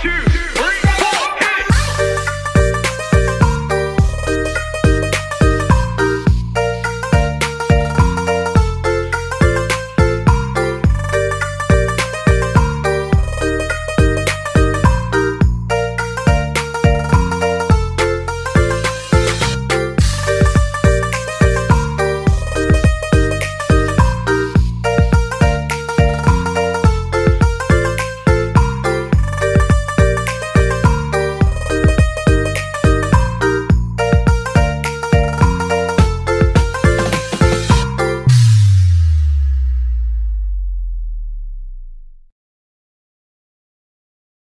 two, three.